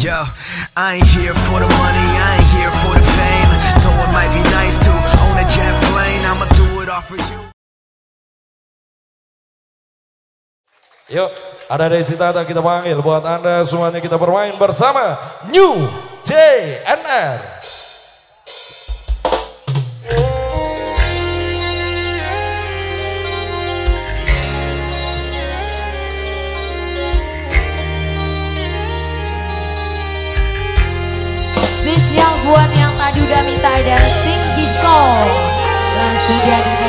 Yo, I ain't here for the money, I ain't here for the fame. Though it might be nice to own a jet plane, I'ma do it all for you. Yo, ada dari Sita kita panggil buat Anda semuanya kita bermain bersama New JNR. buat yang tadi udah minta dancing bisa langsung jadi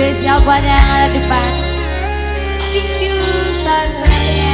spesial buat yang ada depan. Thank you, Sansa.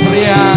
resfriar.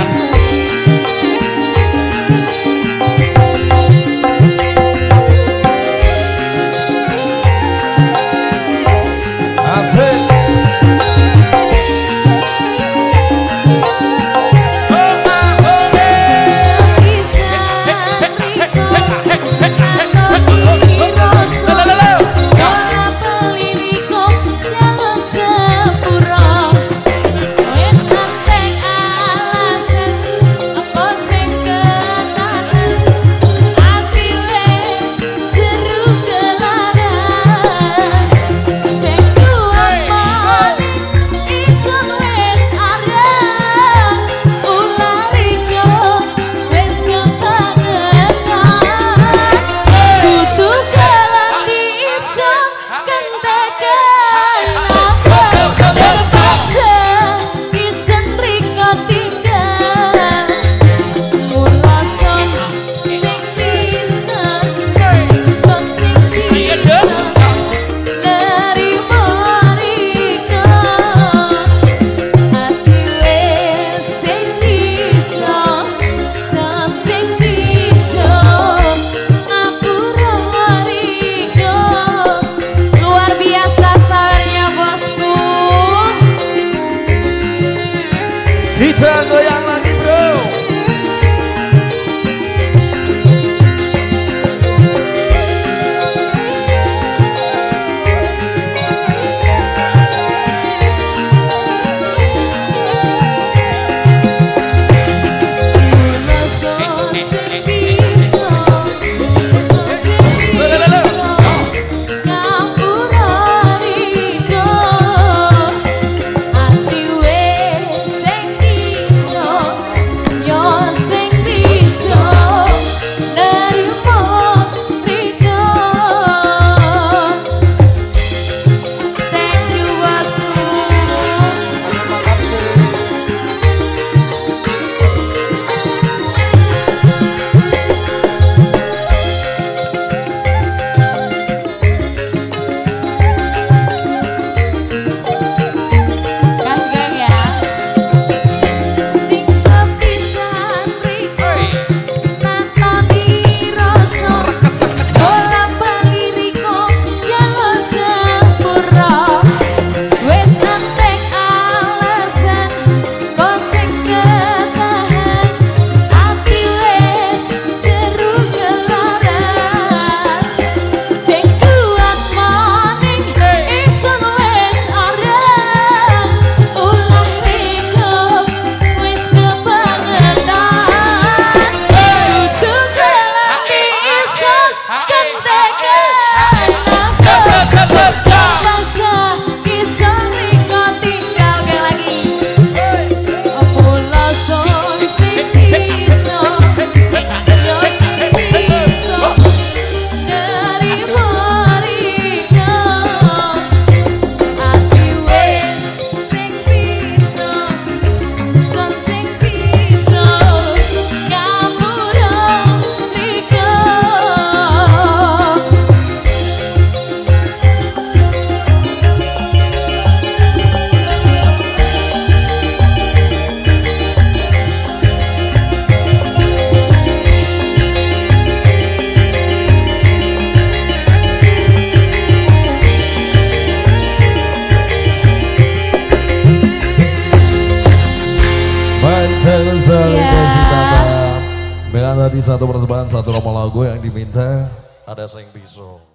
Tadi satu persembahan satu nama lagu yang diminta ada Seng Pisau.